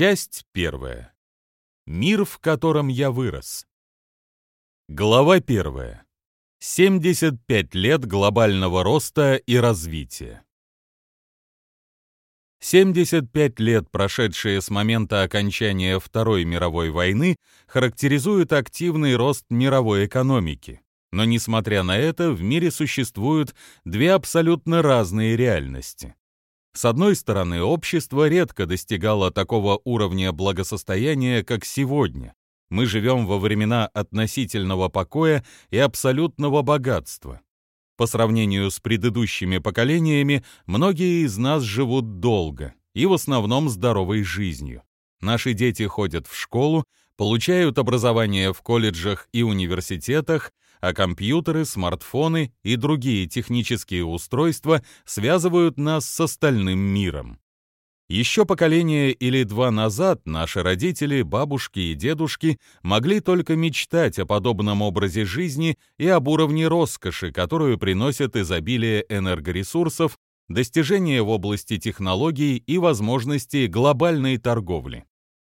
Часть первая. Мир, в котором я вырос. Глава первая. 75 лет глобального роста и развития. 75 лет, прошедшие с момента окончания Второй мировой войны, характеризуют активный рост мировой экономики. Но несмотря на это, в мире существуют две абсолютно разные реальности. С одной стороны, общество редко достигало такого уровня благосостояния, как сегодня. Мы живем во времена относительного покоя и абсолютного богатства. По сравнению с предыдущими поколениями, многие из нас живут долго и в основном здоровой жизнью. Наши дети ходят в школу, получают образование в колледжах и университетах, а компьютеры, смартфоны и другие технические устройства связывают нас с остальным миром. Еще поколение или два назад наши родители, бабушки и дедушки могли только мечтать о подобном образе жизни и об уровне роскоши, которую приносят изобилие энергоресурсов, достижения в области технологий и возможности глобальной торговли.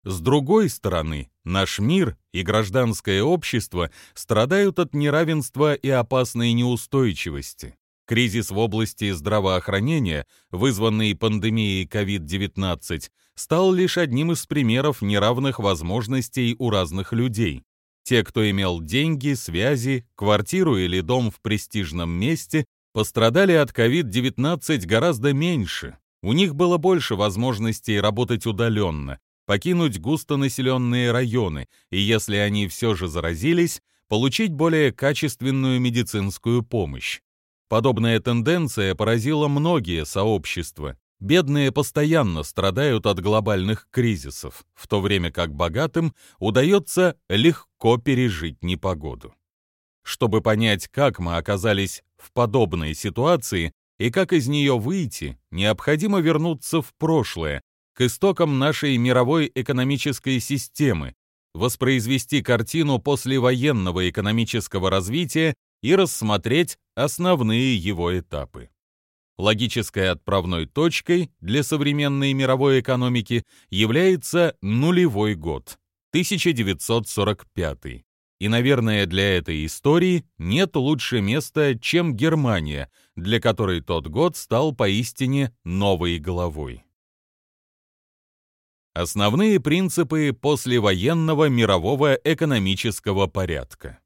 С другой стороны, наш мир и гражданское общество страдают от неравенства и опасной неустойчивости. Кризис в области здравоохранения, вызванный пандемией COVID-19, стал лишь одним из примеров неравных возможностей у разных людей. Те, кто имел деньги, связи, квартиру или дом в престижном месте, пострадали от COVID-19 гораздо меньше. У них было больше возможностей работать удаленно, покинуть густонаселенные районы и, если они все же заразились, получить более качественную медицинскую помощь. Подобная тенденция поразила многие сообщества. Бедные постоянно страдают от глобальных кризисов, в то время как богатым удается легко пережить непогоду. Чтобы понять, как мы оказались в подобной ситуации и как из нее выйти, необходимо вернуться в прошлое к истокам нашей мировой экономической системы, воспроизвести картину послевоенного экономического развития и рассмотреть основные его этапы. Логической отправной точкой для современной мировой экономики является нулевой год, 1945. И, наверное, для этой истории нет лучше места, чем Германия, для которой тот год стал поистине новой главой. Основные принципы послевоенного мирового экономического порядка.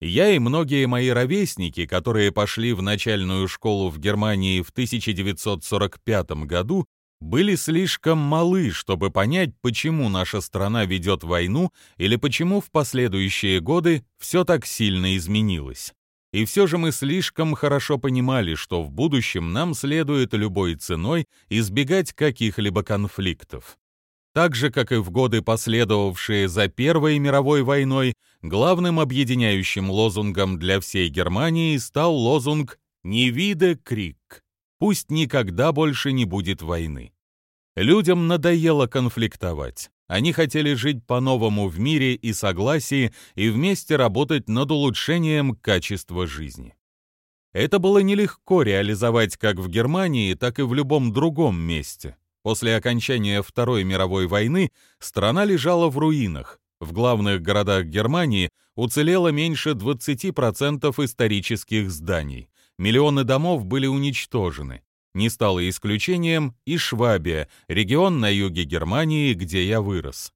Я и многие мои ровесники, которые пошли в начальную школу в Германии в 1945 году, были слишком малы, чтобы понять, почему наша страна ведет войну или почему в последующие годы все так сильно изменилось. И все же мы слишком хорошо понимали, что в будущем нам следует любой ценой избегать каких-либо конфликтов. Так же, как и в годы, последовавшие за Первой мировой войной, главным объединяющим лозунгом для всей Германии стал лозунг «Не виде крик» — «Пусть никогда больше не будет войны». Людям надоело конфликтовать. Они хотели жить по-новому в мире и согласии и вместе работать над улучшением качества жизни. Это было нелегко реализовать как в Германии, так и в любом другом месте. После окончания Второй мировой войны страна лежала в руинах. В главных городах Германии уцелело меньше 20% исторических зданий. Миллионы домов были уничтожены. Не стало исключением и Швабия, регион на юге Германии, где я вырос.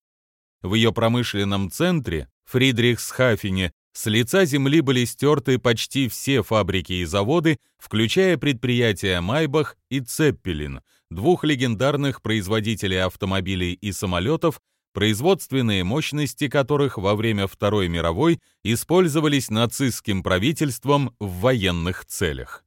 В ее промышленном центре, Фридрихсхафене, с лица земли были стерты почти все фабрики и заводы, включая предприятия Майбах и Цеппелин – двух легендарных производителей автомобилей и самолетов, производственные мощности которых во время Второй мировой использовались нацистским правительством в военных целях.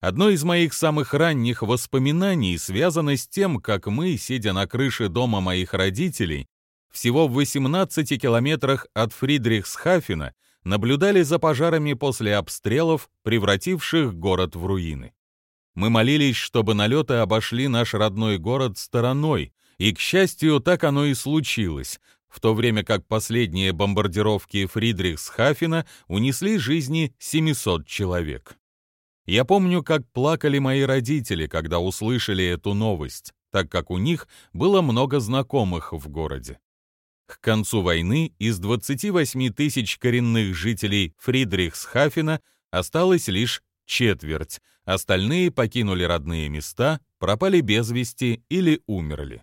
Одно из моих самых ранних воспоминаний связано с тем, как мы, сидя на крыше дома моих родителей, всего в 18 километрах от Фридрихсхафена, наблюдали за пожарами после обстрелов, превративших город в руины. Мы молились, чтобы налеты обошли наш родной город стороной, и, к счастью, так оно и случилось, в то время как последние бомбардировки Фридрихсхафена унесли жизни 700 человек. Я помню, как плакали мои родители, когда услышали эту новость. так как у них было много знакомых в городе. К концу войны из 28 тысяч коренных жителей Фридрихсхафена осталось лишь четверть, остальные покинули родные места, пропали без вести или умерли.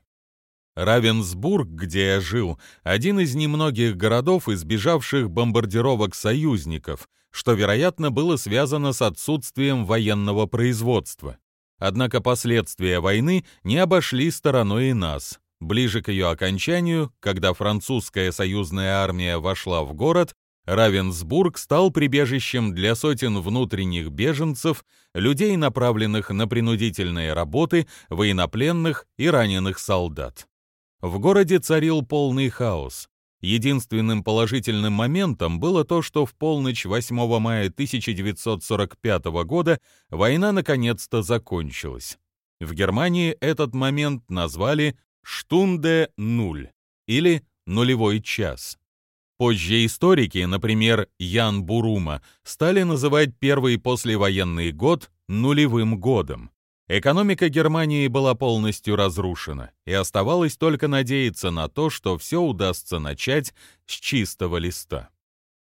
Равенсбург, где я жил, один из немногих городов, избежавших бомбардировок союзников, что, вероятно, было связано с отсутствием военного производства. Однако последствия войны не обошли стороной и нас. Ближе к ее окончанию, когда французская союзная армия вошла в город, Равенсбург стал прибежищем для сотен внутренних беженцев, людей, направленных на принудительные работы, военнопленных и раненых солдат. В городе царил полный хаос. Единственным положительным моментом было то, что в полночь 8 мая 1945 года война наконец-то закончилась. В Германии этот момент назвали «Штунде нуль» или «нулевой час». Позже историки, например, Ян Бурума, стали называть первый послевоенный год нулевым годом. Экономика Германии была полностью разрушена, и оставалось только надеяться на то, что все удастся начать с чистого листа.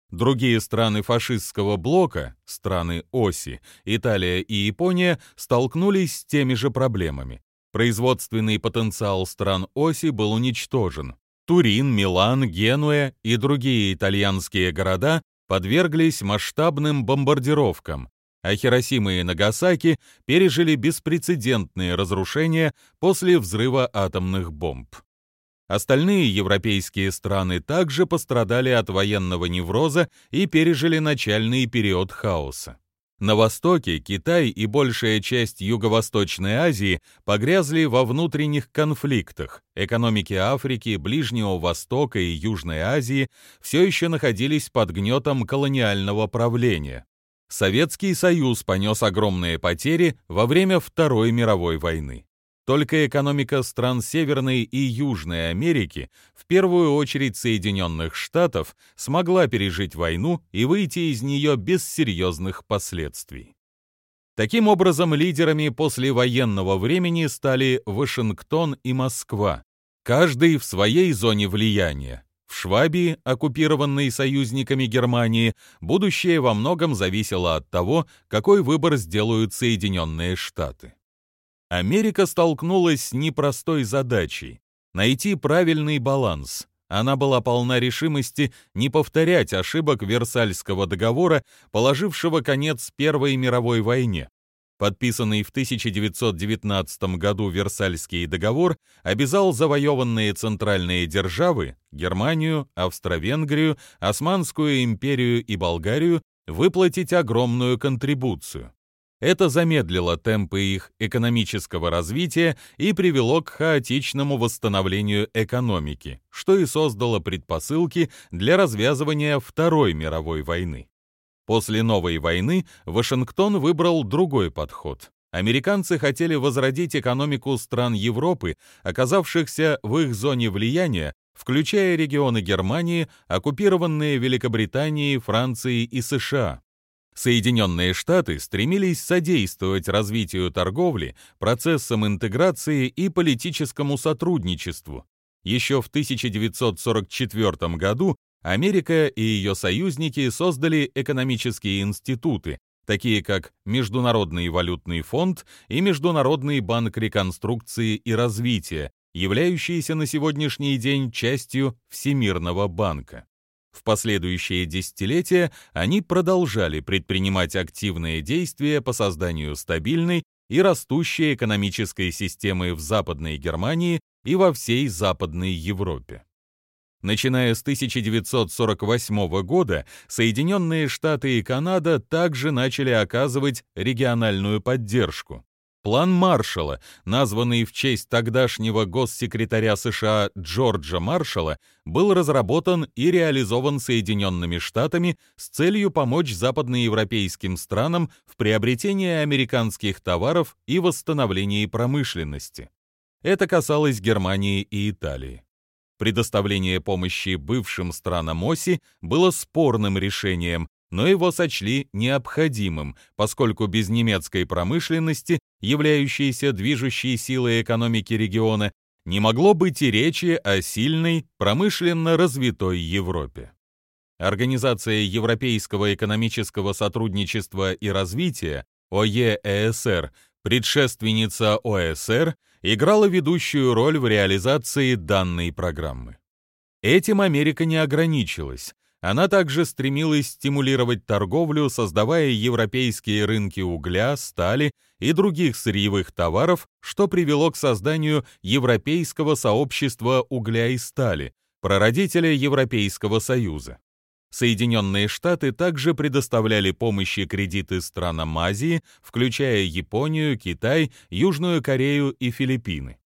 Другие страны фашистского блока, страны оси, Италия и Япония, столкнулись с теми же проблемами. Производственный потенциал стран оси был уничтожен. Турин, Милан, Генуя и другие итальянские города подверглись масштабным бомбардировкам, а Хиросима и Нагасаки пережили беспрецедентные разрушения после взрыва атомных бомб. Остальные европейские страны также пострадали от военного невроза и пережили начальный период хаоса. На востоке Китай и большая часть Юго-Восточной Азии погрязли во внутренних конфликтах. Экономики Африки, Ближнего Востока и Южной Азии все еще находились под гнетом колониального правления. Советский Союз понес огромные потери во время Второй мировой войны. Только экономика стран Северной и Южной Америки, в первую очередь Соединенных Штатов, смогла пережить войну и выйти из нее без серьезных последствий. Таким образом, лидерами послевоенного времени стали Вашингтон и Москва, каждый в своей зоне влияния. В Швабии, оккупированной союзниками Германии, будущее во многом зависело от того, какой выбор сделают Соединенные Штаты. Америка столкнулась с непростой задачей — найти правильный баланс. Она была полна решимости не повторять ошибок Версальского договора, положившего конец Первой мировой войне. Подписанный в 1919 году Версальский договор обязал завоеванные центральные державы – Германию, Австро-Венгрию, Османскую империю и Болгарию – выплатить огромную контрибуцию. Это замедлило темпы их экономического развития и привело к хаотичному восстановлению экономики, что и создало предпосылки для развязывания Второй мировой войны. После новой войны Вашингтон выбрал другой подход. Американцы хотели возродить экономику стран Европы, оказавшихся в их зоне влияния, включая регионы Германии, оккупированные Великобританией, Францией и США. Соединенные Штаты стремились содействовать развитию торговли, процессам интеграции и политическому сотрудничеству. Еще в 1944 году Америка и ее союзники создали экономические институты, такие как Международный валютный фонд и Международный банк реконструкции и развития, являющиеся на сегодняшний день частью Всемирного банка. В последующие десятилетия они продолжали предпринимать активные действия по созданию стабильной и растущей экономической системы в Западной Германии и во всей Западной Европе. Начиная с 1948 года Соединенные Штаты и Канада также начали оказывать региональную поддержку. План Маршалла, названный в честь тогдашнего госсекретаря США Джорджа Маршалла, был разработан и реализован Соединенными Штатами с целью помочь западноевропейским странам в приобретении американских товаров и восстановлении промышленности. Это касалось Германии и Италии. Предоставление помощи бывшим странам оси было спорным решением, но его сочли необходимым, поскольку без немецкой промышленности, являющейся движущей силой экономики региона, не могло быть и речи о сильной, промышленно развитой Европе. Организация Европейского экономического сотрудничества и развития, ОЕЭСР, предшественница ОСР, играла ведущую роль в реализации данной программы. Этим Америка не ограничилась. Она также стремилась стимулировать торговлю, создавая европейские рынки угля, стали и других сырьевых товаров, что привело к созданию Европейского сообщества угля и стали, прародителя Европейского Союза. Соединенные Штаты также предоставляли помощь и кредиты странам Азии, включая Японию, Китай, Южную Корею и Филиппины.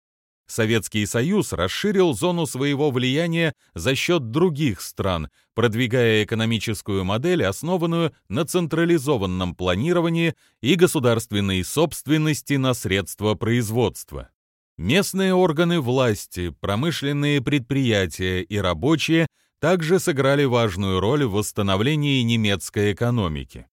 Советский Союз расширил зону своего влияния за счет других стран, продвигая экономическую модель, основанную на централизованном планировании и государственной собственности на средства производства. Местные органы власти, промышленные предприятия и рабочие также сыграли важную роль в восстановлении немецкой экономики.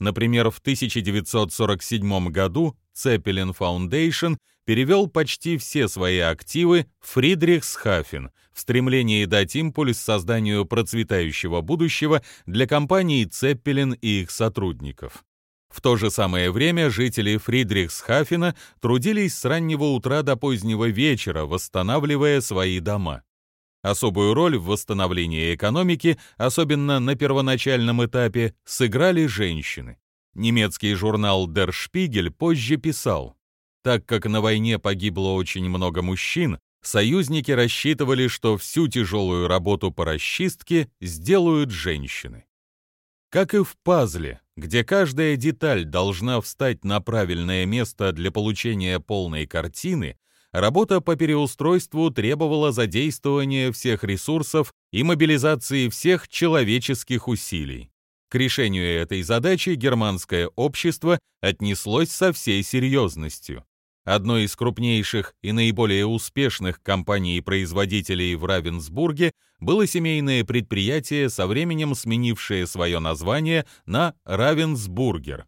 Например, в 1947 году Zeppelin Foundation перевел почти все свои активы в Фридрихсхафен в стремлении дать импульс созданию процветающего будущего для компаний Zeppelin и их сотрудников. В то же самое время жители Фридрихсхафена трудились с раннего утра до позднего вечера, восстанавливая свои дома. Особую роль в восстановлении экономики, особенно на первоначальном этапе, сыграли женщины. Немецкий журнал Der Spiegel позже писал, так как на войне погибло очень много мужчин, союзники рассчитывали, что всю тяжелую работу по расчистке сделают женщины. Как и в пазле, где каждая деталь должна встать на правильное место для получения полной картины, работа по переустройству требовала задействования всех ресурсов и мобилизации всех человеческих усилий. К решению этой задачи германское общество отнеслось со всей серьезностью. Одной из крупнейших и наиболее успешных компаний-производителей в Равенсбурге было семейное предприятие, со временем сменившее свое название на Равенсбургер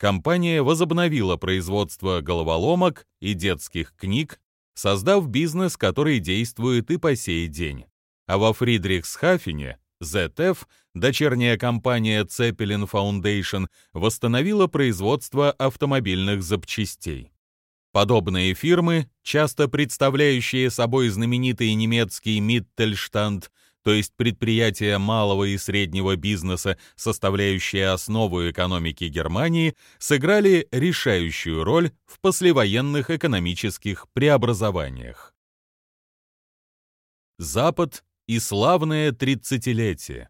компания возобновила производство головоломок и детских книг, создав бизнес, который действует и по сей день. А во Фридрихсхафене ZF, дочерняя компания Zeppelin Foundation, восстановила производство автомобильных запчастей. Подобные фирмы, часто представляющие собой знаменитый немецкий Mittelstand, то есть предприятия малого и среднего бизнеса, составляющие основу экономики Германии, сыграли решающую роль в послевоенных экономических преобразованиях. Запад и славное тридцатилетие.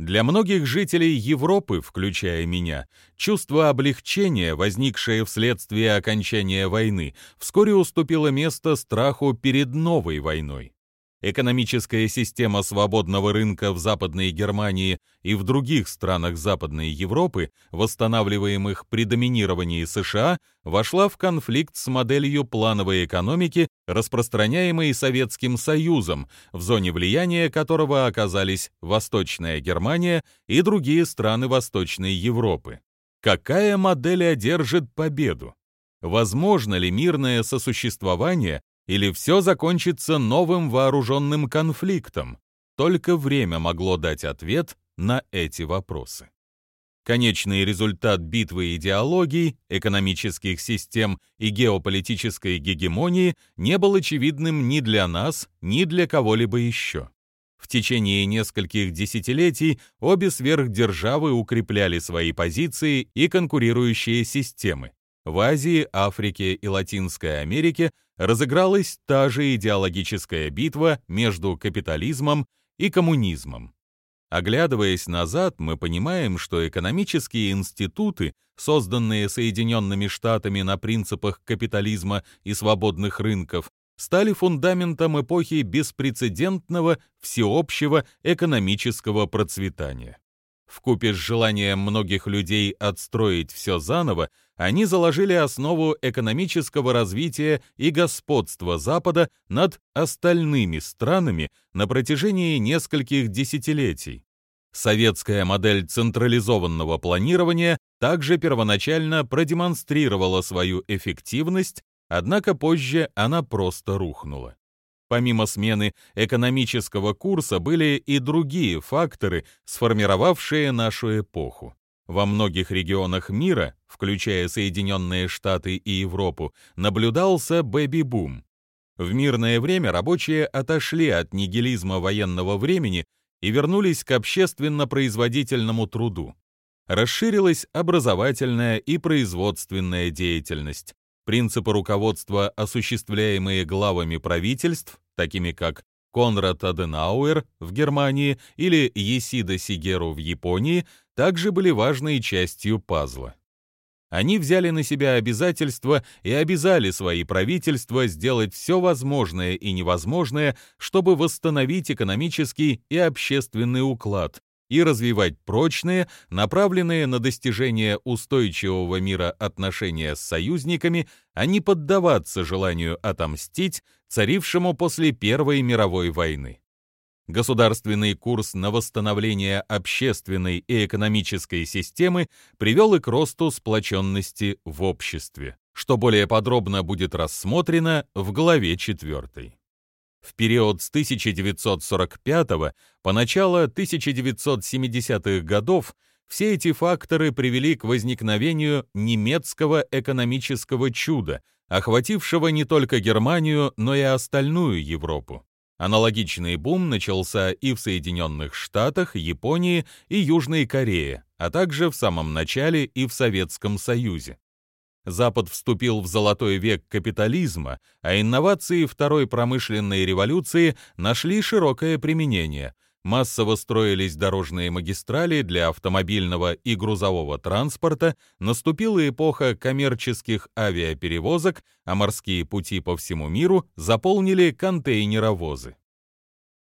Для многих жителей Европы, включая меня, чувство облегчения, возникшее вследствие окончания войны, вскоре уступило место страху перед новой войной. Экономическая система свободного рынка в Западной Германии и в других странах Западной Европы, восстанавливаемых при доминировании США, вошла в конфликт с моделью плановой экономики, распространяемой Советским Союзом, в зоне влияния которого оказались Восточная Германия и другие страны Восточной Европы. Какая модель одержит победу? Возможно ли мирное сосуществование или все закончится новым вооруженным конфликтом? Только время могло дать ответ на эти вопросы. Конечный результат битвы идеологий, экономических систем и геополитической гегемонии не был очевидным ни для нас, ни для кого-либо еще. В течение нескольких десятилетий обе сверхдержавы укрепляли свои позиции и конкурирующие системы. В Азии, Африке и Латинской Америке разыгралась та же идеологическая битва между капитализмом и коммунизмом. Оглядываясь назад, мы понимаем, что экономические институты, созданные Соединенными Штатами на принципах капитализма и свободных рынков, стали фундаментом эпохи беспрецедентного всеобщего экономического процветания. Вкупе с желанием многих людей отстроить все заново, они заложили основу экономического развития и господства Запада над остальными странами на протяжении нескольких десятилетий. Советская модель централизованного планирования также первоначально продемонстрировала свою эффективность, однако позже она просто рухнула. Помимо смены экономического курса были и другие факторы, сформировавшие нашу эпоху. Во многих регионах мира, включая Соединенные Штаты и Европу, наблюдался бэби-бум. В мирное время рабочие отошли от нигилизма военного времени и вернулись к общественно-производительному труду. Расширилась образовательная и производственная деятельность. Принципы руководства, осуществляемые главами правительств, такими как Конрад Аденауэр в Германии или Есида Сигеру в Японии, также были важной частью пазла. Они взяли на себя обязательства и обязали свои правительства сделать все возможное и невозможное, чтобы восстановить экономический и общественный уклад и развивать прочные, направленные на достижение устойчивого мира отношения с союзниками, а не поддаваться желанию отомстить, царившему после Первой мировой войны. Государственный курс на восстановление общественной и экономической системы привел и к росту сплоченности в обществе, что более подробно будет рассмотрено в главе 4. В период с 1945 по начало 1970-х годов все эти факторы привели к возникновению немецкого экономического чуда, охватившего не только Германию, но и остальную Европу. Аналогичный бум начался и в Соединенных Штатах, Японии и Южной Корее, а также в самом начале и в Советском Союзе. Запад вступил в золотой век капитализма, а инновации второй промышленной революции нашли широкое применение. Массово строились дорожные магистрали для автомобильного и грузового транспорта, наступила эпоха коммерческих авиаперевозок, а морские пути по всему миру заполнили контейнеровозы.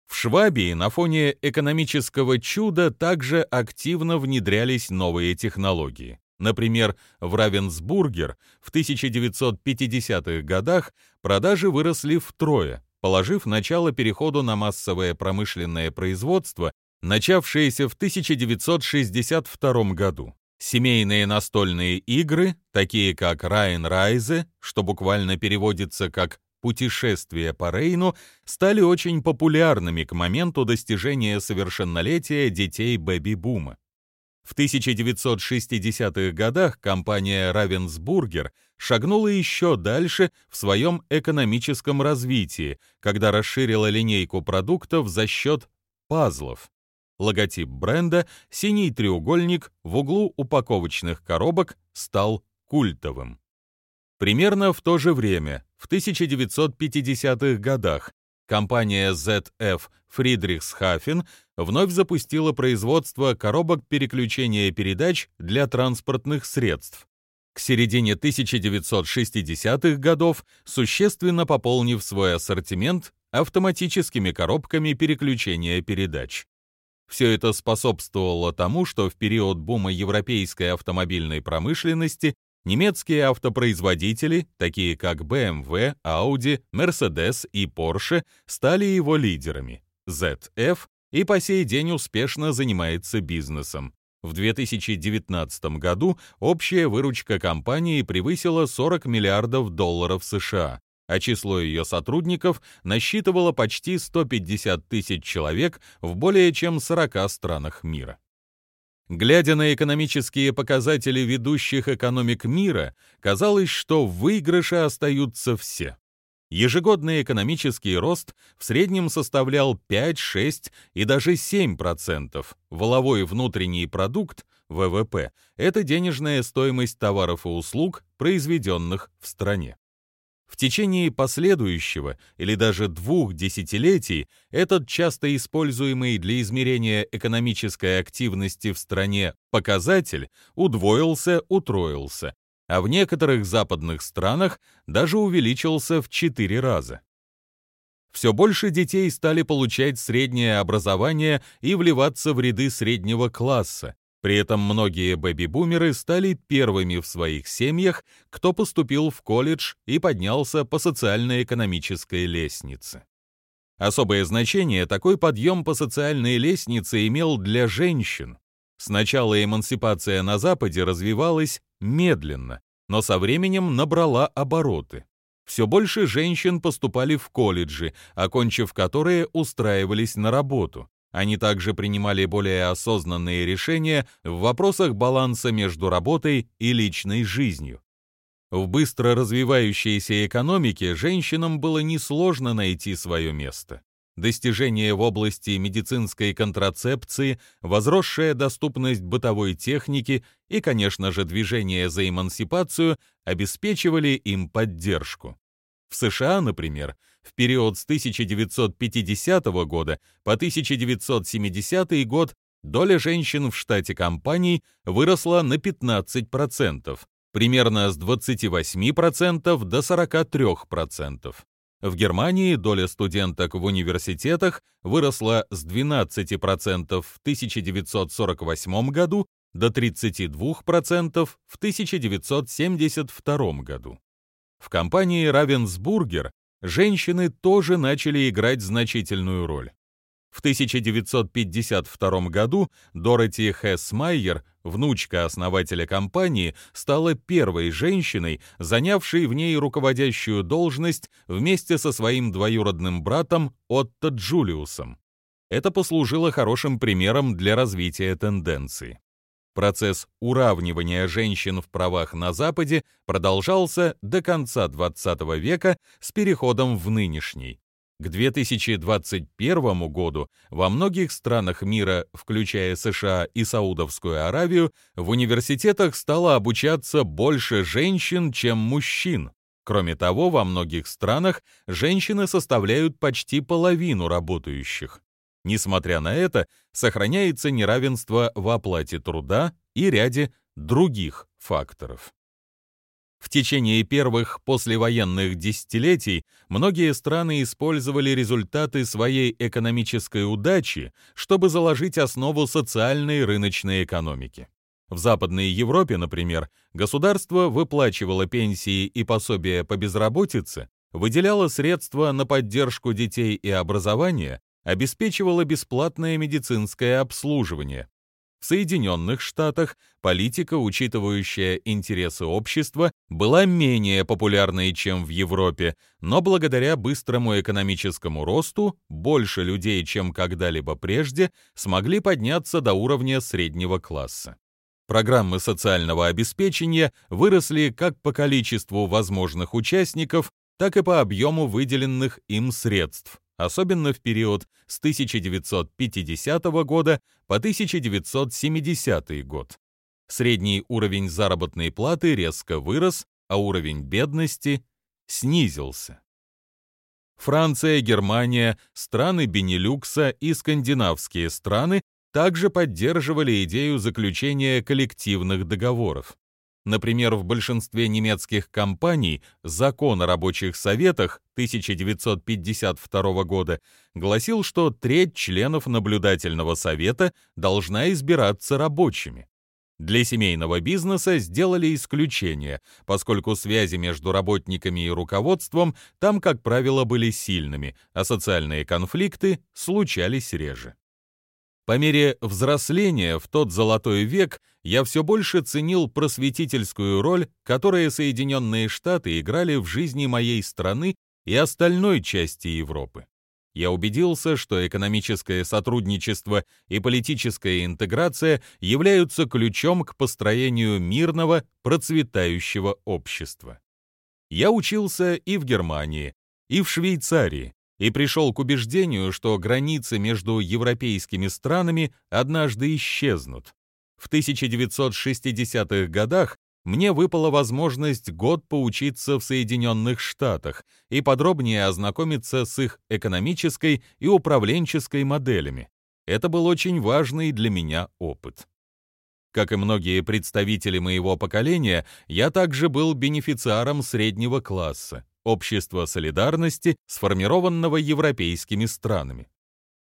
В Швабии на фоне экономического чуда также активно внедрялись новые технологии. Например, в Равенсбургер в 1950-х годах продажи выросли втрое, положив начало переходу на массовое промышленное производство, начавшееся в 1962 году. Семейные настольные игры, такие как Райан Райзе, что буквально переводится как «путешествие по Рейну», стали очень популярными к моменту достижения совершеннолетия детей бэби-бума. В 1960-х годах компания Ravensburger шагнула еще дальше в своем экономическом развитии, когда расширила линейку продуктов за счет пазлов. Логотип бренда, синий треугольник в углу упаковочных коробок, стал культовым. Примерно в то же время, в 1950-х годах, компания ZF Friedrichshafen вновь запустила производство коробок переключения передач для транспортных средств. К середине 1960-х годов, существенно пополнив свой ассортимент автоматическими коробками переключения передач. Все это способствовало тому, что в период бума европейской автомобильной промышленности немецкие автопроизводители, такие как BMW, Audi, Mercedes и Porsche, стали его лидерами. ZF и по сей день успешно занимается бизнесом. В 2019 году общая выручка компании превысила 40 миллиардов долларов США, а число ее сотрудников насчитывало почти 150 тысяч человек в более чем 40 странах мира. Глядя на экономические показатели ведущих экономик мира, казалось, что в выигрыше остаются все. Ежегодный экономический рост в среднем составлял 5, 6 и даже 7%. Воловой внутренний продукт, ВВП, это денежная стоимость товаров и услуг, произведенных в стране. В течение последующего или даже двух десятилетий этот часто используемый для измерения экономической активности в стране показатель удвоился, утроился, а в некоторых западных странах даже увеличился в 4 раза. Все больше детей стали получать среднее образование и вливаться в ряды среднего класса, при этом многие бэби-бумеры стали первыми в своих семьях, кто поступил в колледж и поднялся по социально-экономической лестнице. Особое значение такой подъем по социальной лестнице имел для женщин. Сначала эмансипация на Западе развивалась медленно, но со временем набрала обороты. Все больше женщин поступали в колледжи, окончив которые устраивались на работу. Они также принимали более осознанные решения в вопросах баланса между работой и личной жизнью. В быстро развивающейся экономике женщинам было несложно найти свое место. Достижения в области медицинской контрацепции, возросшая доступность бытовой техники и, конечно же, движение за эмансипацию обеспечивали им поддержку. В США, например, в период с 1950 года по 1970 год доля женщин в штате компаний выросла на 15%, примерно с 28% до 43%. В Германии доля студенток в университетах выросла с 12% в 1948 году до 32% в 1972 году. В компании Равенсбургер женщины тоже начали играть значительную роль. В 1952 году Дороти Хессмайер, внучка основателя компании, стала первой женщиной, занявшей в ней руководящую должность вместе со своим двоюродным братом Отто Джулиусом. Это послужило хорошим примером для развития тенденции. Процесс уравнивания женщин в правах на Западе продолжался до конца XX века с переходом в нынешний. К 2021 году во многих странах мира, включая США и Саудовскую Аравию, в университетах стало обучаться больше женщин, чем мужчин. Кроме того, во многих странах женщины составляют почти половину работающих. Несмотря на это, сохраняется неравенство в оплате труда и ряде других факторов. В течение первых послевоенных десятилетий многие страны использовали результаты своей экономической удачи, чтобы заложить основу социальной рыночной экономики. В Западной Европе, например, государство выплачивало пенсии и пособия по безработице, выделяло средства на поддержку детей и образование, обеспечивало бесплатное медицинское обслуживание. В Соединенных Штатах политика, учитывающая интересы общества, была менее популярной, чем в Европе, но благодаря быстрому экономическому росту больше людей, чем когда-либо прежде, смогли подняться до уровня среднего класса. Программы социального обеспечения выросли как по количеству возможных участников, так и по объему выделенных им средств особенно в период с 1950 года по 1970 год. Средний уровень заработной платы резко вырос, а уровень бедности снизился. Франция, Германия, страны Бенилюкса и скандинавские страны также поддерживали идею заключения коллективных договоров. Например, в большинстве немецких компаний закон о рабочих советах 1952 года гласил, что треть членов наблюдательного совета должна избираться рабочими. Для семейного бизнеса сделали исключение, поскольку связи между работниками и руководством там, как правило, были сильными, а социальные конфликты случались реже. По мере взросления в тот золотой век я все больше ценил просветительскую роль, которую Соединенные Штаты играли в жизни моей страны и остальной части Европы. Я убедился, что экономическое сотрудничество и политическая интеграция являются ключом к построению мирного, процветающего общества. Я учился и в Германии, и в Швейцарии, и пришел к убеждению, что границы между европейскими странами однажды исчезнут. В 1960-х годах мне выпала возможность год поучиться в Соединенных Штатах и подробнее ознакомиться с их экономической и управленческой моделями. Это был очень важный для меня опыт. Как и многие представители моего поколения, я также был бенефициаром среднего класса общества солидарности, сформированного европейскими странами.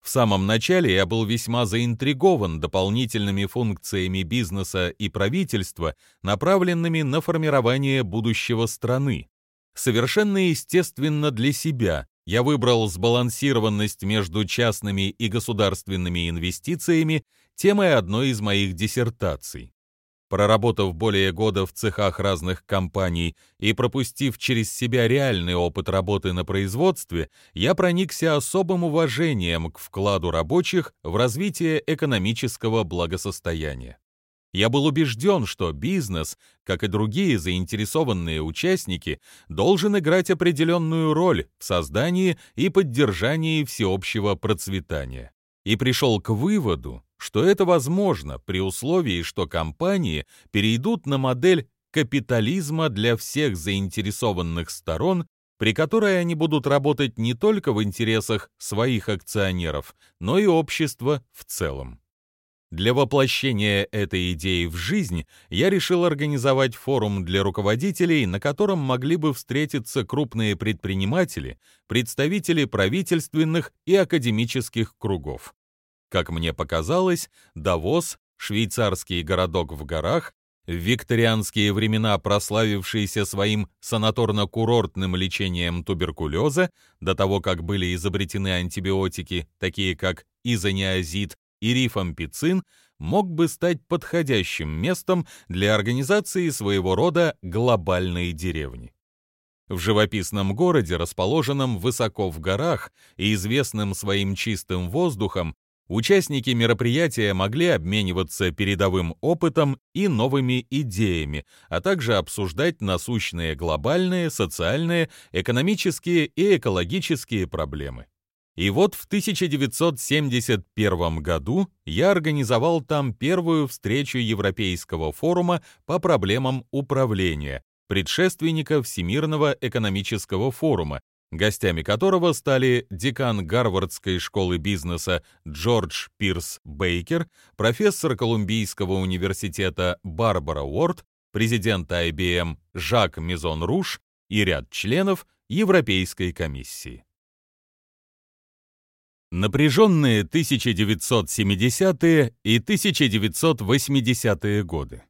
В самом начале я был весьма заинтригован дополнительными функциями бизнеса и правительства, направленными на формирование будущего страны. Совершенно естественно для себя я выбрал сбалансированность между частными и государственными инвестициями темой одной из моих диссертаций. Проработав более года в цехах разных компаний и пропустив через себя реальный опыт работы на производстве, я проникся особым уважением к вкладу рабочих в развитие экономического благосостояния. Я был убежден, что бизнес, как и другие заинтересованные участники, должен играть определенную роль в создании и поддержании всеобщего процветания. И пришел к выводу, что это возможно при условии, что компании перейдут на модель капитализма для всех заинтересованных сторон, при которой они будут работать не только в интересах своих акционеров, но и общества в целом. Для воплощения этой идеи в жизнь я решил организовать форум для руководителей, на котором могли бы встретиться крупные предприниматели, представители правительственных и академических кругов. Как мне показалось, Давос, швейцарский городок в горах, в викторианские времена прославившийся своим санаторно-курортным лечением туберкулеза, до того, как были изобретены антибиотики, такие как изониазид и рифампицин мог бы стать подходящим местом для организации своего рода глобальной деревни. В живописном городе, расположенном высоко в горах и известным своим чистым воздухом, участники мероприятия могли обмениваться передовым опытом и новыми идеями, а также обсуждать насущные глобальные, социальные, экономические и экологические проблемы. И вот в 1971 году я организовал там первую встречу Европейского форума по проблемам управления, предшественника Всемирного экономического форума, гостями которого стали декан Гарвардской школы бизнеса Джордж Пирс Бейкер, профессор Колумбийского университета Барбара Уорд, президент IBM Жак Мизон Руш и ряд членов Европейской комиссии. Напряженные 1970-е и 1980-е годы.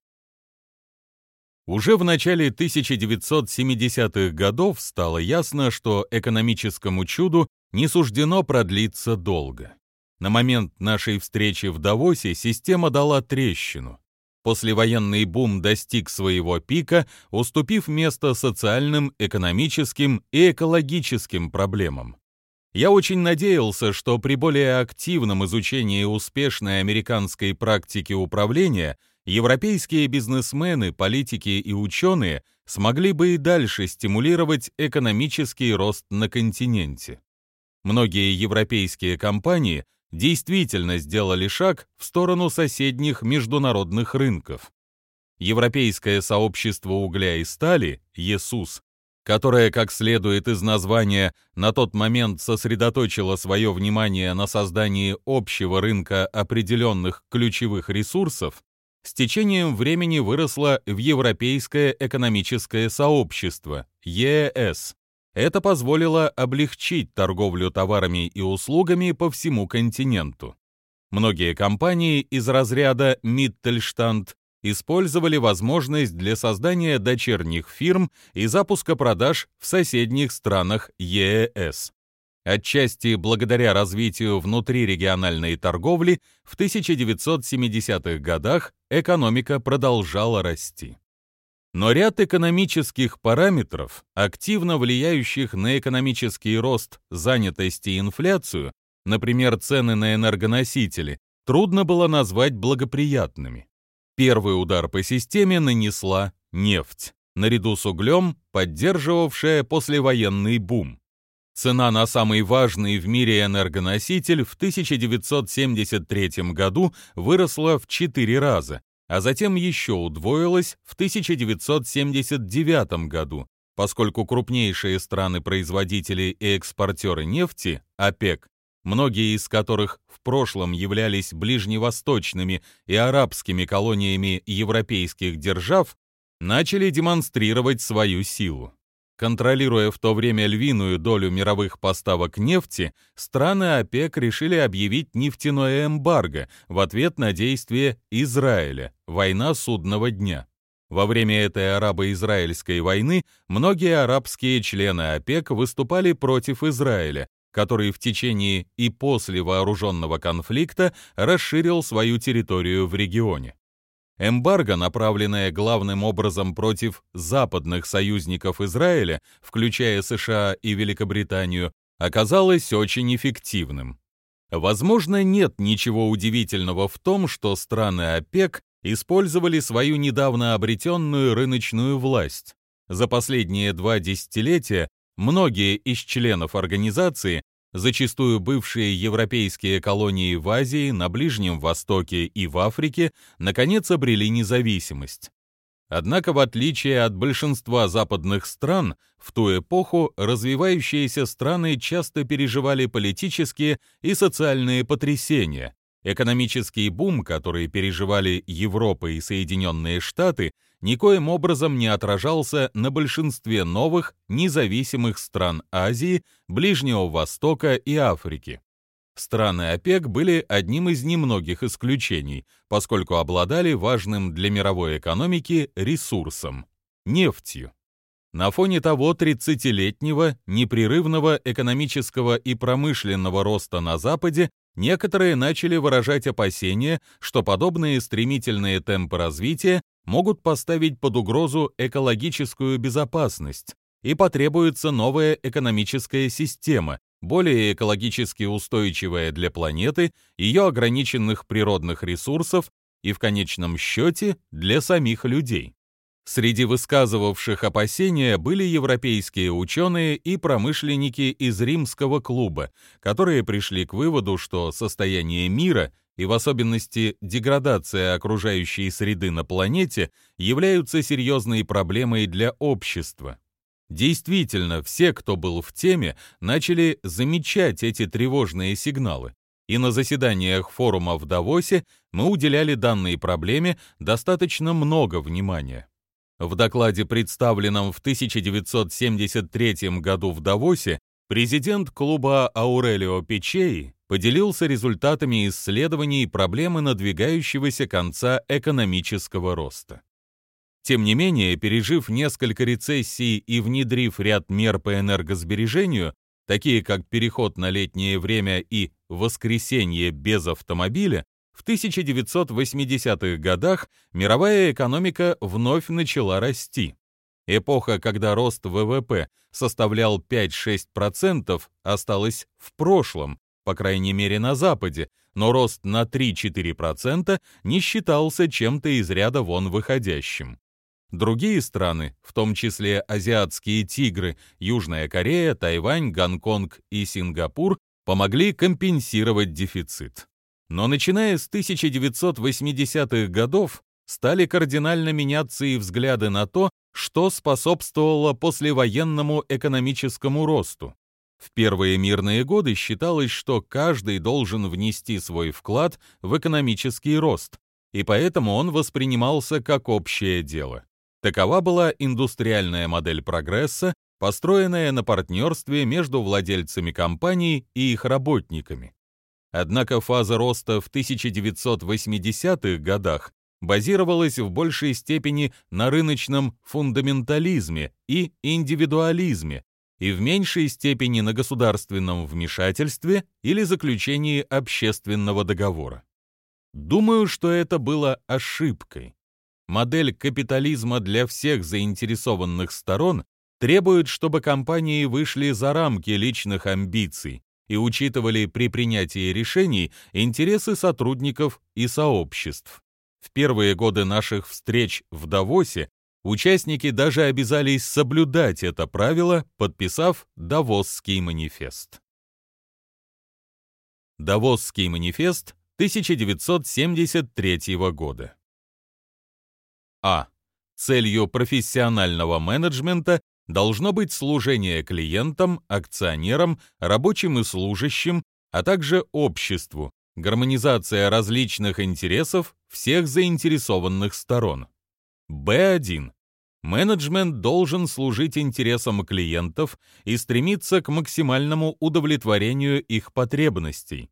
Уже в начале 1970-х годов стало ясно, что экономическому чуду не суждено продлиться долго. На момент нашей встречи в Давосе система дала трещину. Послевоенный бум достиг своего пика, уступив место социальным, экономическим и экологическим проблемам. Я очень надеялся, что при более активном изучении успешной американской практики управления европейские бизнесмены, политики и ученые смогли бы и дальше стимулировать экономический рост на континенте. Многие европейские компании действительно сделали шаг в сторону соседних международных рынков. Европейское сообщество угля и стали, ЕСУС, которая, как следует из названия, на тот момент сосредоточила свое внимание на создании общего рынка определенных ключевых ресурсов, с течением времени выросла в Европейское экономическое сообщество, ЕС. Это позволило облегчить торговлю товарами и услугами по всему континенту. Многие компании из разряда Mittelstand использовали возможность для создания дочерних фирм и запуска продаж в соседних странах ЕС. Отчасти благодаря развитию внутрирегиональной торговли в 1970-х годах экономика продолжала расти. Но ряд экономических параметров, активно влияющих на экономический рост, занятость и инфляцию, например, цены на энергоносители, трудно было назвать благоприятными. Первый удар по системе нанесла нефть, наряду с углем, поддерживавшая послевоенный бум. Цена на самый важный в мире энергоноситель в 1973 году выросла в 4 раза, а затем еще удвоилась в 1979 году, поскольку крупнейшие страны-производители и экспортеры нефти, ОПЕК, многие из которых в прошлом являлись ближневосточными и арабскими колониями европейских держав, начали демонстрировать свою силу. Контролируя в то время львиную долю мировых поставок нефти, страны ОПЕК решили объявить нефтяное эмбарго в ответ на действия Израиля, война судного дня. Во время этой арабо-израильской войны многие арабские члены ОПЕК выступали против Израиля, который в течение и после вооруженного конфликта расширил свою территорию в регионе. Эмбарго, направленное главным образом против западных союзников Израиля, включая США и Великобританию, оказалось очень эффективным. Возможно, нет ничего удивительного в том, что страны ОПЕК использовали свою недавно обретенную рыночную власть. За последние два десятилетия многие из членов организации Зачастую бывшие европейские колонии в Азии, на Ближнем Востоке и в Африке наконец обрели независимость. Однако, в отличие от большинства западных стран, в ту эпоху развивающиеся страны часто переживали политические и социальные потрясения, Экономический бум, который переживали Европа и Соединенные Штаты, никоим образом не отражался на большинстве новых независимых стран Азии, Ближнего Востока и Африки. Страны ОПЕК были одним из немногих исключений, поскольку обладали важным для мировой экономики ресурсом – нефтью. На фоне того 30-летнего непрерывного экономического и промышленного роста на Западе некоторые начали выражать опасения, что подобные стремительные темпы развития могут поставить под угрозу экологическую безопасность, и потребуется новая экономическая система, более экологически устойчивая для планеты, ее ограниченных природных ресурсов и в конечном счете для самих людей. Среди высказывавших опасения были европейские ученые и промышленники из Римского клуба, которые пришли к выводу, что состояние мира и в особенности деградация окружающей среды на планете являются серьезной проблемой для общества. Действительно, все, кто был в теме, начали замечать эти тревожные сигналы, и на заседаниях форума в Давосе мы уделяли данной проблеме достаточно много внимания. В докладе, представленном в 1973 году в Давосе, президент клуба Аурелио Пичей поделился результатами исследований проблемы надвигающегося конца экономического роста. Тем не менее, пережив несколько рецессий и внедрив ряд мер по энергосбережению, такие как переход на летнее время и воскресенье без автомобиля, в 1980-х годах мировая экономика вновь начала расти. Эпоха, когда рост ВВП составлял 5-6%, осталась в прошлом, по крайней мере на Западе, но рост на 3-4% не считался чем-то из ряда вон выходящим. Другие страны, в том числе азиатские тигры, Южная Корея, Тайвань, Гонконг и Сингапур, помогли компенсировать дефицит но начиная с 1980-х годов стали кардинально меняться и взгляды на то, что способствовало послевоенному экономическому росту. В первые мирные годы считалось, что каждый должен внести свой вклад в экономический рост, и поэтому он воспринимался как общее дело. Такова была индустриальная модель прогресса, построенная на партнерстве между владельцами компаний и их работниками. Однако фаза роста в 1980-х годах базировалась в большей степени на рыночном фундаментализме и индивидуализме и в меньшей степени на государственном вмешательстве или заключении общественного договора. Думаю, что это было ошибкой. Модель капитализма для всех заинтересованных сторон требует, чтобы компании вышли за рамки личных амбиций и учитывали при принятии решений интересы сотрудников и сообществ. В первые годы наших встреч в Давосе участники даже обязались соблюдать это правило, подписав Давосский манифест. Давосский манифест 1973 года. А. Целью профессионального менеджмента должно быть служение клиентам, акционерам, рабочим и служащим, а также обществу, гармонизация различных интересов всех заинтересованных сторон. Б1. Менеджмент должен служить интересам клиентов и стремиться к максимальному удовлетворению их потребностей.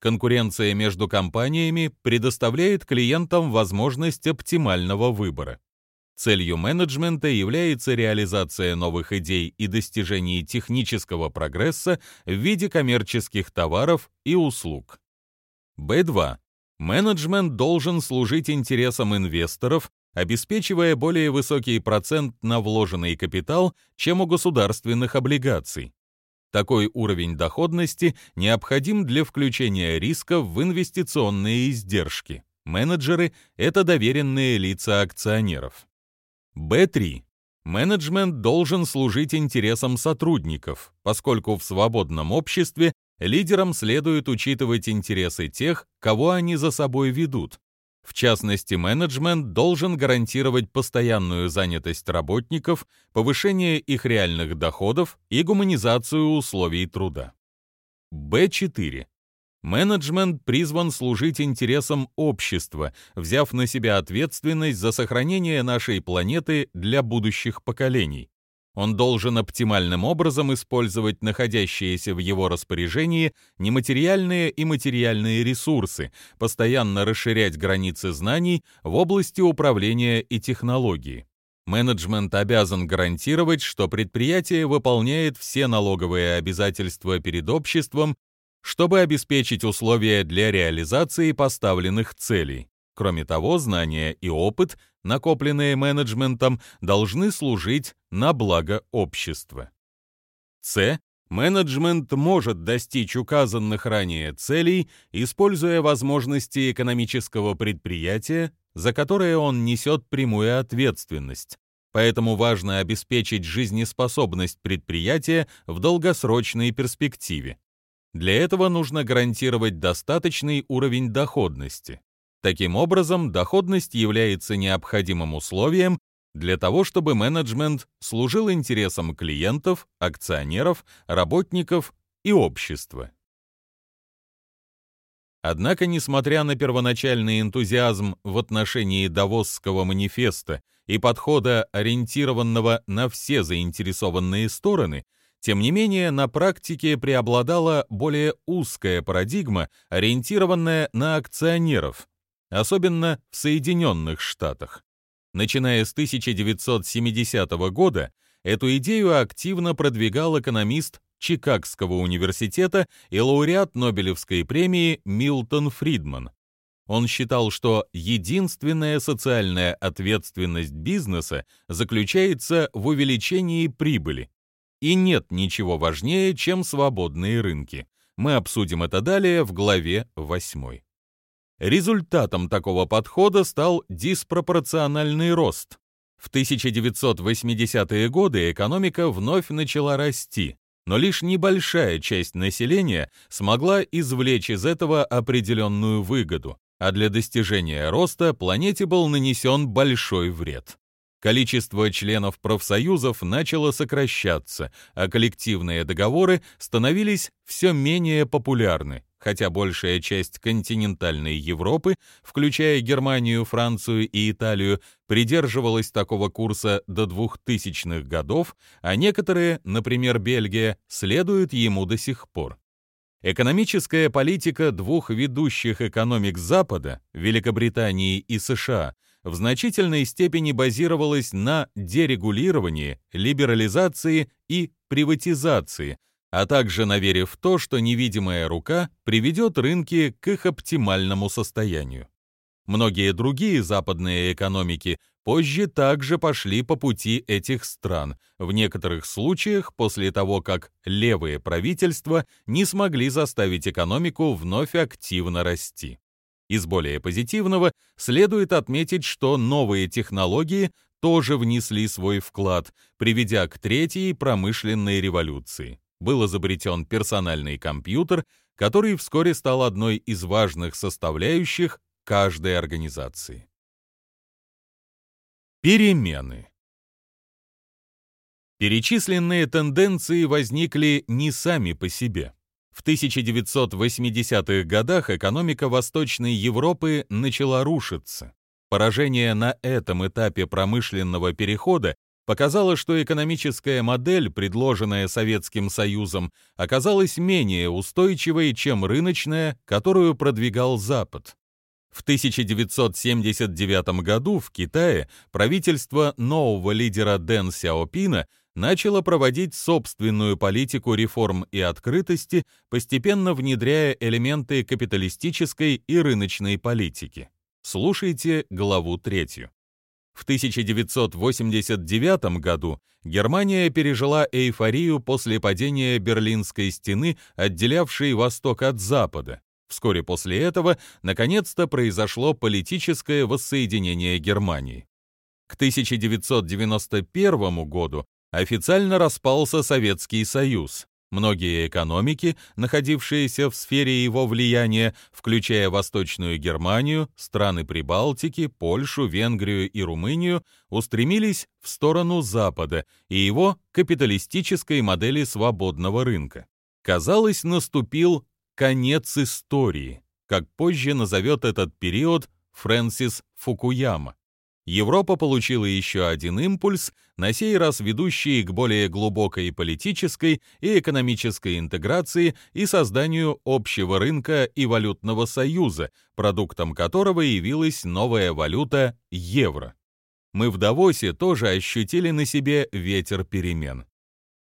Конкуренция между компаниями предоставляет клиентам возможность оптимального выбора. Целью менеджмента является реализация новых идей и достижение технического прогресса в виде коммерческих товаров и услуг. Б2. Менеджмент должен служить интересам инвесторов, обеспечивая более высокий процент на вложенный капитал, чем у государственных облигаций. Такой уровень доходности необходим для включения риска в инвестиционные издержки. Менеджеры – это доверенные лица акционеров. Б3. Менеджмент должен служить интересам сотрудников, поскольку в свободном обществе лидерам следует учитывать интересы тех, кого они за собой ведут, в частности, менеджмент должен гарантировать постоянную занятость работников, повышение их реальных доходов и гуманизацию условий труда. Б4. Менеджмент призван служить интересам общества, взяв на себя ответственность за сохранение нашей планеты для будущих поколений. Он должен оптимальным образом использовать находящиеся в его распоряжении нематериальные и материальные ресурсы, постоянно расширять границы знаний в области управления и технологии. Менеджмент обязан гарантировать, что предприятие выполняет все налоговые обязательства перед обществом, чтобы обеспечить условия для реализации поставленных целей. Кроме того, знания и опыт, накопленные менеджментом, должны служить на благо общества. С. Менеджмент может достичь указанных ранее целей, используя возможности экономического предприятия, за которое он несет прямую ответственность. Поэтому важно обеспечить жизнеспособность предприятия в долгосрочной перспективе. Для этого нужно гарантировать достаточный уровень доходности. Таким образом, доходность является необходимым условием для того, чтобы менеджмент служил интересам клиентов, акционеров, работников и общества. Однако, несмотря на первоначальный энтузиазм в отношении Давосского манифеста и подхода, ориентированного на все заинтересованные стороны, тем не менее на практике преобладала более узкая парадигма, ориентированная на акционеров, особенно в Соединенных Штатах. Начиная с 1970 года, эту идею активно продвигал экономист Чикагского университета и лауреат Нобелевской премии Милтон Фридман. Он считал, что единственная социальная ответственность бизнеса заключается в увеличении прибыли. И нет ничего важнее, чем свободные рынки. Мы обсудим это далее в главе 8. Результатом такого подхода стал диспропорциональный рост. В 1980-е годы экономика вновь начала расти, но лишь небольшая часть населения смогла извлечь из этого определенную выгоду, а для достижения роста планете был нанесен большой вред. Количество членов профсоюзов начало сокращаться, а коллективные договоры становились все менее популярны, хотя большая часть континентальной Европы, включая Германию, Францию и Италию, придерживалась такого курса до 2000-х годов, а некоторые, например, Бельгия, следуют ему до сих пор. Экономическая политика двух ведущих экономик Запада, Великобритании и США, в значительной степени базировалась на дерегулировании, либерализации и приватизации – а также на вере в то, что невидимая рука приведет рынки к их оптимальному состоянию. Многие другие западные экономики позже также пошли по пути этих стран, в некоторых случаях после того, как левые правительства не смогли заставить экономику вновь активно расти. Из более позитивного следует отметить, что новые технологии тоже внесли свой вклад, приведя к третьей промышленной революции был изобретен персональный компьютер, который вскоре стал одной из важных составляющих каждой организации. Перемены Перечисленные тенденции возникли не сами по себе. В 1980-х годах экономика Восточной Европы начала рушиться. Поражение на этом этапе промышленного перехода показало, что экономическая модель, предложенная Советским Союзом, оказалась менее устойчивой, чем рыночная, которую продвигал Запад. В 1979 году в Китае правительство нового лидера Дэн Сяопина начало проводить собственную политику реформ и открытости, постепенно внедряя элементы капиталистической и рыночной политики. Слушайте главу третью. В 1989 году Германия пережила эйфорию после падения Берлинской стены, отделявшей Восток от Запада. Вскоре после этого, наконец-то, произошло политическое воссоединение Германии. К 1991 году официально распался Советский Союз. Многие экономики, находившиеся в сфере его влияния, включая Восточную Германию, страны Прибалтики, Польшу, Венгрию и Румынию, устремились в сторону Запада и его капиталистической модели свободного рынка. Казалось, наступил конец истории, как позже назовет этот период Фрэнсис Фукуяма. Европа получила еще один импульс, на сей раз ведущий к более глубокой политической и экономической интеграции и созданию общего рынка и валютного союза, продуктом которого явилась новая валюта – евро. Мы в Давосе тоже ощутили на себе ветер перемен.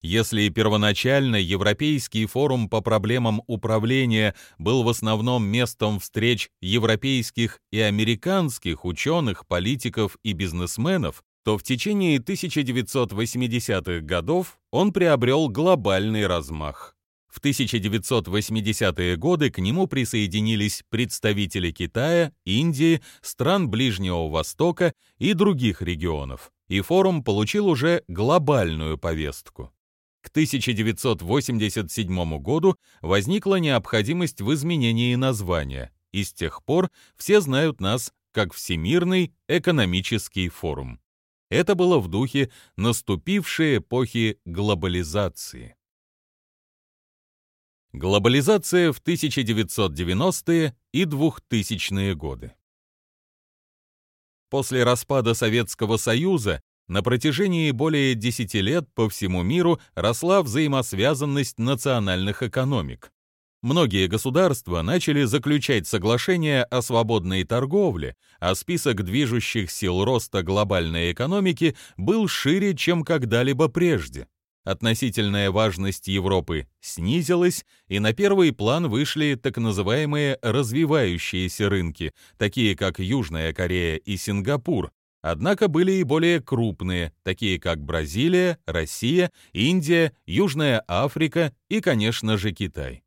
Если первоначально Европейский форум по проблемам управления был в основном местом встреч европейских и американских ученых, политиков и бизнесменов, то в течение 1980-х годов он приобрел глобальный размах. В 1980-е годы к нему присоединились представители Китая, Индии, стран Ближнего Востока и других регионов, и форум получил уже глобальную повестку. К 1987 году возникла необходимость в изменении названия, и с тех пор все знают нас как Всемирный экономический форум. Это было в духе наступившей эпохи глобализации. Глобализация в 1990-е и 2000-е годы. После распада Советского Союза на протяжении более 10 лет по всему миру росла взаимосвязанность национальных экономик. Многие государства начали заключать соглашения о свободной торговле, а список движущих сил роста глобальной экономики был шире, чем когда-либо прежде. Относительная важность Европы снизилась, и на первый план вышли так называемые развивающиеся рынки, такие как Южная Корея и Сингапур, Однако были и более крупные, такие как Бразилия, Россия, Индия, Южная Африка и, конечно же, Китай.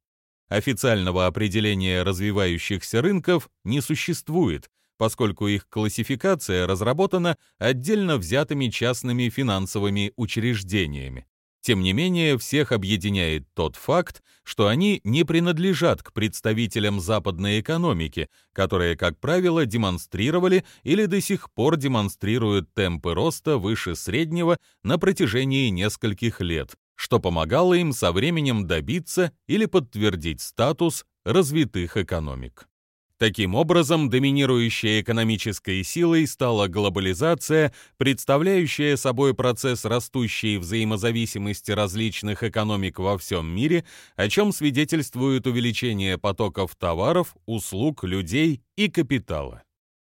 Официального определения развивающихся рынков не существует, поскольку их классификация разработана отдельно взятыми частными финансовыми учреждениями. Тем не менее, всех объединяет тот факт, что они не принадлежат к представителям западной экономики, которые, как правило, демонстрировали или до сих пор демонстрируют темпы роста выше среднего на протяжении нескольких лет, что помогало им со временем добиться или подтвердить статус развитых экономик. Таким образом, доминирующей экономической силой стала глобализация, представляющая собой процесс растущей взаимозависимости различных экономик во всем мире, о чем свидетельствует увеличение потоков товаров, услуг, людей и капитала.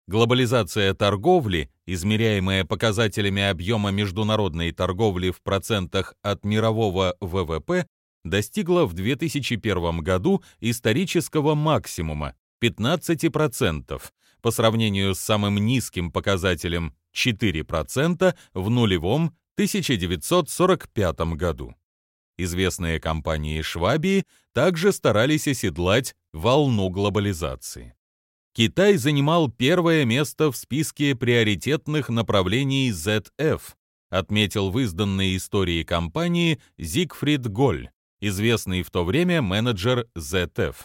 Глобализация торговли, измеряемая показателями объема международной торговли в процентах от мирового ВВП, достигла в 2001 году исторического максимума 15% по сравнению с самым низким показателем 4% в нулевом 1945 году. Известные компании Швабии также старались оседлать волну глобализации. Китай занимал первое место в списке приоритетных направлений ZF, отметил в изданной истории компании Зигфрид Голь, известный в то время менеджер ZF.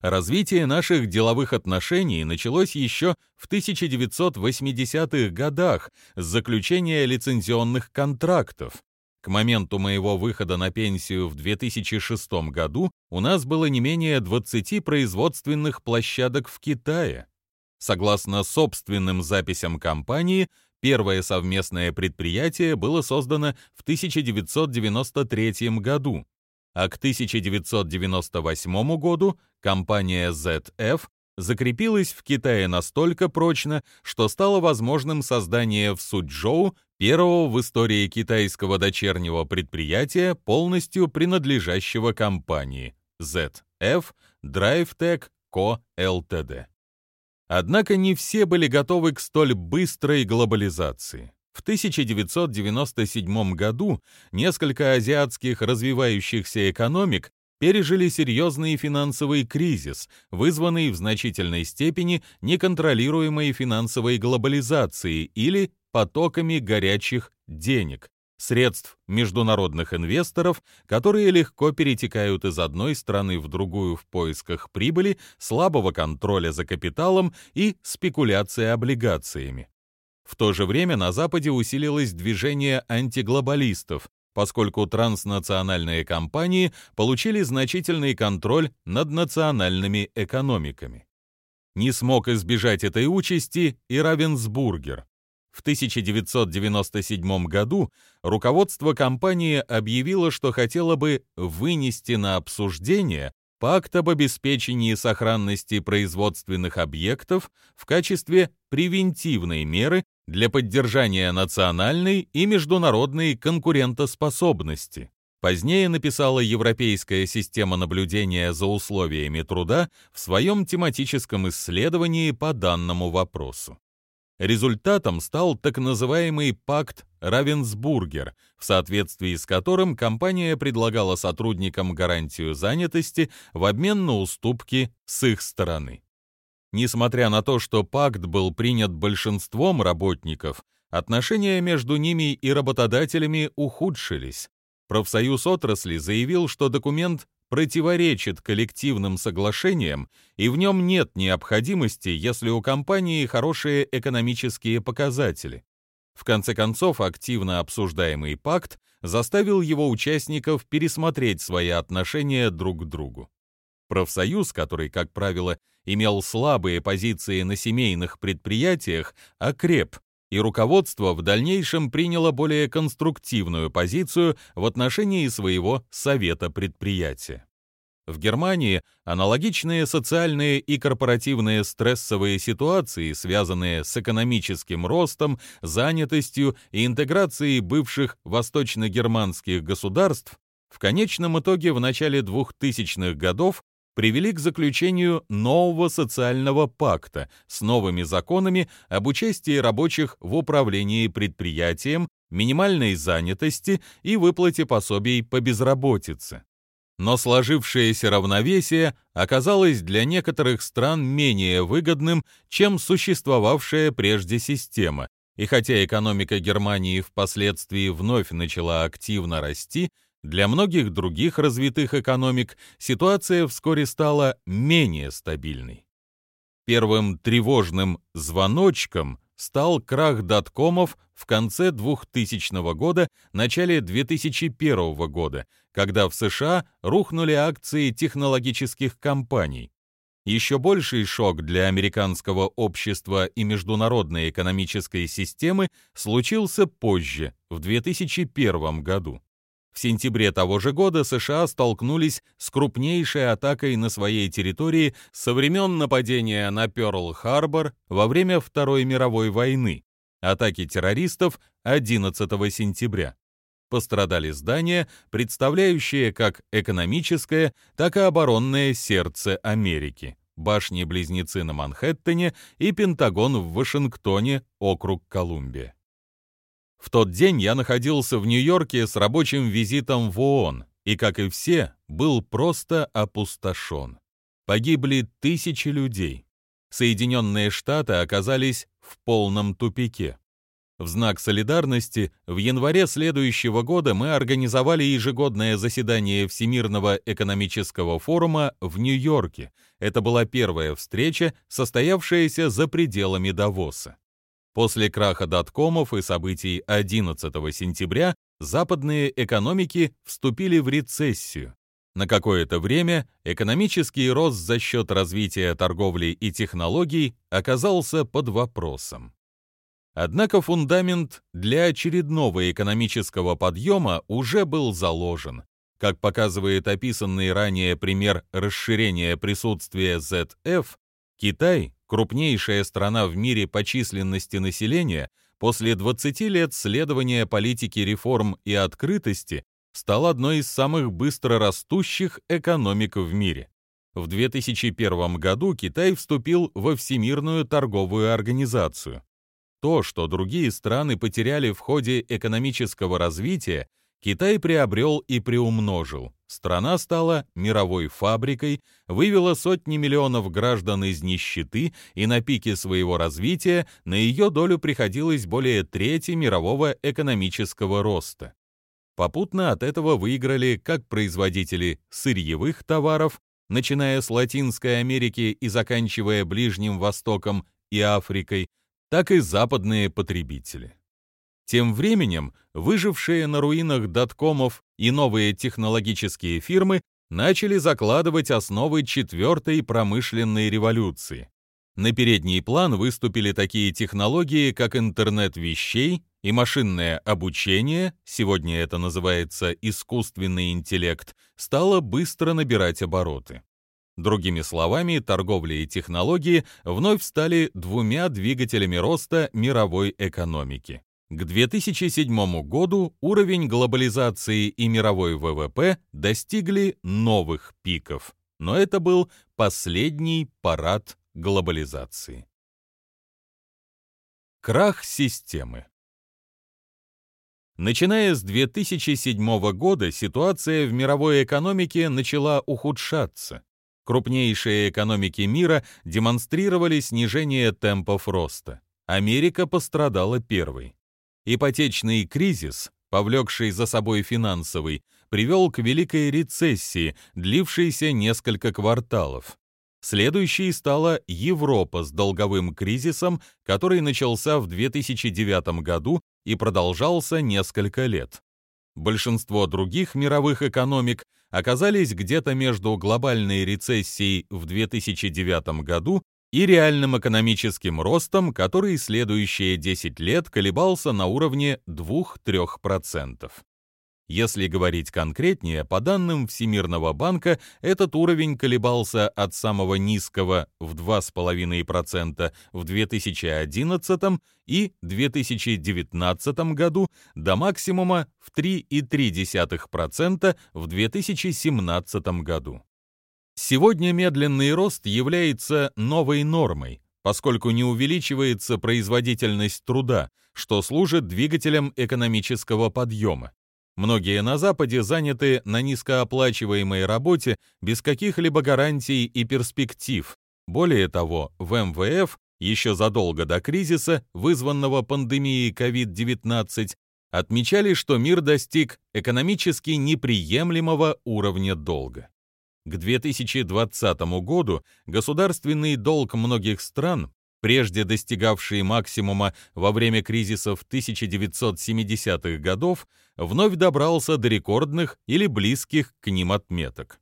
Развитие наших деловых отношений началось еще в 1980-х годах с заключения лицензионных контрактов. К моменту моего выхода на пенсию в 2006 году у нас было не менее 20 производственных площадок в Китае. Согласно собственным записям компании, первое совместное предприятие было создано в 1993 году, а к 1998 году компания ZF закрепилась в Китае настолько прочно, что стало возможным создание в Суджоу первого в истории китайского дочернего предприятия, полностью принадлежащего компании ZF DriveTech Co. Ltd. Однако не все были готовы к столь быстрой глобализации. В 1997 году несколько азиатских развивающихся экономик пережили серьезный финансовый кризис, вызванный в значительной степени неконтролируемой финансовой глобализацией или потоками горячих денег, средств международных инвесторов, которые легко перетекают из одной страны в другую в поисках прибыли, слабого контроля за капиталом и спекуляции облигациями. В то же время на Западе усилилось движение антиглобалистов, поскольку транснациональные компании получили значительный контроль над национальными экономиками. Не смог избежать этой участи и Равенсбургер. В 1997 году руководство компании объявило, что хотело бы вынести на обсуждение пакт об обеспечении сохранности производственных объектов в качестве превентивной меры для поддержания национальной и международной конкурентоспособности. Позднее написала Европейская система наблюдения за условиями труда в своем тематическом исследовании по данному вопросу. Результатом стал так называемый пакт Равенсбургер, в соответствии с которым компания предлагала сотрудникам гарантию занятости в обмен на уступки с их стороны. Несмотря на то, что пакт был принят большинством работников, отношения между ними и работодателями ухудшились. Профсоюз отрасли заявил, что документ противоречит коллективным соглашениям, и в нем нет необходимости, если у компании хорошие экономические показатели. В конце концов, активно обсуждаемый пакт заставил его участников пересмотреть свои отношения друг к другу. Профсоюз, который, как правило, имел слабые позиции на семейных предприятиях, окреп, и руководство в дальнейшем приняло более конструктивную позицию в отношении своего совета предприятия. В Германии аналогичные социальные и корпоративные стрессовые ситуации, связанные с экономическим ростом, занятостью и интеграцией бывших восточно-германских государств, в конечном итоге в начале 2000-х годов привели к заключению нового социального пакта с новыми законами об участии рабочих в управлении предприятием, минимальной занятости и выплате пособий по безработице. Но сложившееся равновесие оказалось для некоторых стран менее выгодным, чем существовавшая прежде система, и хотя экономика Германии впоследствии вновь начала активно расти, для многих других развитых экономик ситуация вскоре стала менее стабильной. Первым тревожным звоночком стал крах доткомов в конце 2000 года, начале 2001 года, когда в США рухнули акции технологических компаний. Еще больший шок для американского общества и международной экономической системы случился позже, в 2001 году. В сентябре того же года США столкнулись с крупнейшей атакой на своей территории со времен нападения на Пёрл-Харбор во время Второй мировой войны, атаки террористов 11 сентября. Пострадали здания, представляющие как экономическое, так и оборонное сердце Америки, башни-близнецы на Манхэттене и Пентагон в Вашингтоне, округ Колумбия. В тот день я находился в Нью-Йорке с рабочим визитом в ООН и, как и все, был просто опустошен. Погибли тысячи людей. Соединенные Штаты оказались в полном тупике. В знак солидарности в январе следующего года мы организовали ежегодное заседание Всемирного экономического форума в Нью-Йорке. Это была первая встреча, состоявшаяся за пределами Давоса. После краха доткомов и событий 11 сентября западные экономики вступили в рецессию. На какое-то время экономический рост за счет развития торговли и технологий оказался под вопросом. Однако фундамент для очередного экономического подъема уже был заложен. Как показывает описанный ранее пример расширения присутствия ZF, Китай, крупнейшая страна в мире по численности населения, после 20 лет следования политики реформ и открытости стал одной из самых быстро растущих экономик в мире. В 2001 году Китай вступил во Всемирную торговую организацию. То, что другие страны потеряли в ходе экономического развития, Китай приобрел и приумножил. Страна стала мировой фабрикой, вывела сотни миллионов граждан из нищеты, и на пике своего развития на ее долю приходилось более трети мирового экономического роста. Попутно от этого выиграли как производители сырьевых товаров, начиная с Латинской Америки и заканчивая Ближним Востоком и Африкой, так и западные потребители. Тем временем выжившие на руинах доткомов и новые технологические фирмы начали закладывать основы четвертой промышленной революции. На передний план выступили такие технологии, как интернет вещей и машинное обучение, сегодня это называется искусственный интеллект, стало быстро набирать обороты. Другими словами, торговля и технологии вновь стали двумя двигателями роста мировой экономики. К 2007 году уровень глобализации и мировой ВВП достигли новых пиков, но это был последний парад глобализации. Крах системы Начиная с 2007 года ситуация в мировой экономике начала ухудшаться. Крупнейшие экономики мира демонстрировали снижение темпов роста. Америка пострадала первой. Ипотечный кризис, повлекший за собой финансовый, привел к великой рецессии, длившейся несколько кварталов. Следующей стала Европа с долговым кризисом, который начался в 2009 году и продолжался несколько лет. Большинство других мировых экономик оказались где-то между глобальной рецессией в 2009 году и реальным экономическим ростом, который следующие 10 лет колебался на уровне 2-3%. Если говорить конкретнее, по данным Всемирного банка, этот уровень колебался от самого низкого в 2,5% в 2011 и 2019 году до максимума в 3,3% в 2017 году. Сегодня медленный рост является новой нормой, поскольку не увеличивается производительность труда, что служит двигателем экономического подъема. Многие на Западе заняты на низкооплачиваемой работе без каких-либо гарантий и перспектив. Более того, в МВФ еще задолго до кризиса, вызванного пандемией COVID-19, отмечали, что мир достиг экономически неприемлемого уровня долга. К 2020 году государственный долг многих стран, прежде достигавший максимума во время кризисов 1970-х годов, вновь добрался до рекордных или близких к ним отметок.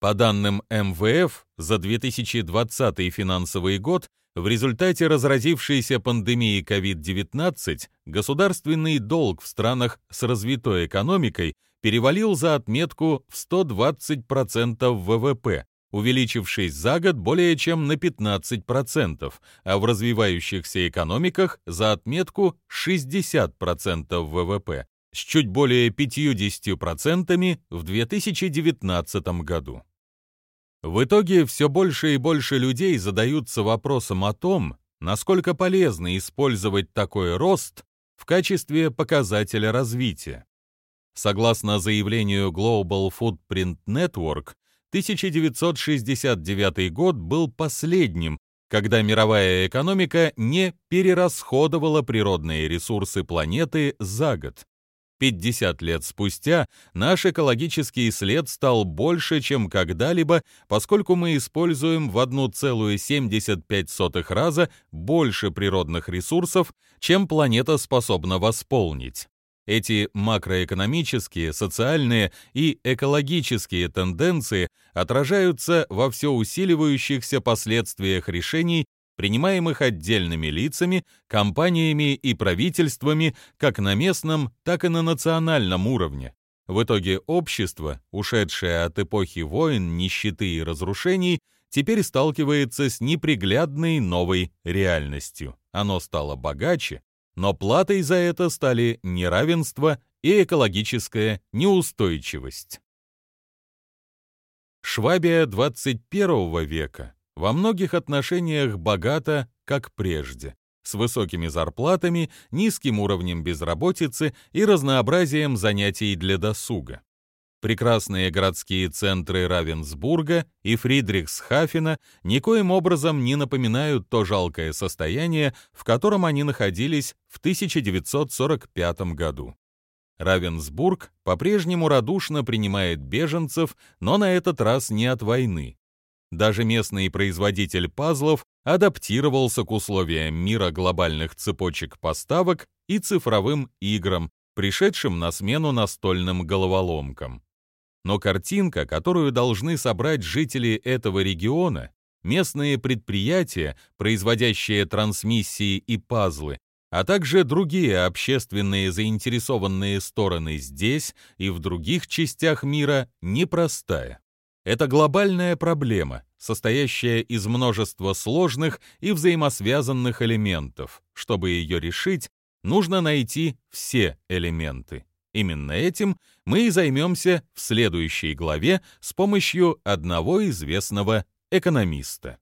По данным МВФ, за 2020 финансовый год в результате разразившейся пандемии COVID-19 государственный долг в странах с развитой экономикой перевалил за отметку в 120% ВВП, увеличившись за год более чем на 15%, а в развивающихся экономиках за отметку 60% ВВП, с чуть более 50% в 2019 году. В итоге все больше и больше людей задаются вопросом о том, насколько полезно использовать такой рост в качестве показателя развития. Согласно заявлению Global Footprint Network, 1969 год был последним, когда мировая экономика не перерасходовала природные ресурсы планеты за год. 50 лет спустя наш экологический след стал больше, чем когда-либо, поскольку мы используем в 1,75 раза больше природных ресурсов, чем планета способна восполнить. Эти макроэкономические, социальные и экологические тенденции отражаются во все усиливающихся последствиях решений, принимаемых отдельными лицами, компаниями и правительствами как на местном, так и на национальном уровне. В итоге общество, ушедшее от эпохи войн, нищеты и разрушений, теперь сталкивается с неприглядной новой реальностью. Оно стало богаче, но платой за это стали неравенство и экологическая неустойчивость. Швабия 21 века во многих отношениях богата, как прежде, с высокими зарплатами, низким уровнем безработицы и разнообразием занятий для досуга. Прекрасные городские центры Равенсбурга и Фридрихсхафена никоим образом не напоминают то жалкое состояние, в котором они находились в 1945 году. Равенсбург по-прежнему радушно принимает беженцев, но на этот раз не от войны. Даже местный производитель пазлов адаптировался к условиям мира глобальных цепочек поставок и цифровым играм, пришедшим на смену настольным головоломкам. Но картинка, которую должны собрать жители этого региона, местные предприятия, производящие трансмиссии и пазлы, а также другие общественные заинтересованные стороны здесь и в других частях мира, непростая. Это глобальная проблема, состоящая из множества сложных и взаимосвязанных элементов. Чтобы ее решить, нужно найти все элементы. Именно этим мы и займемся в следующей главе с помощью одного известного экономиста.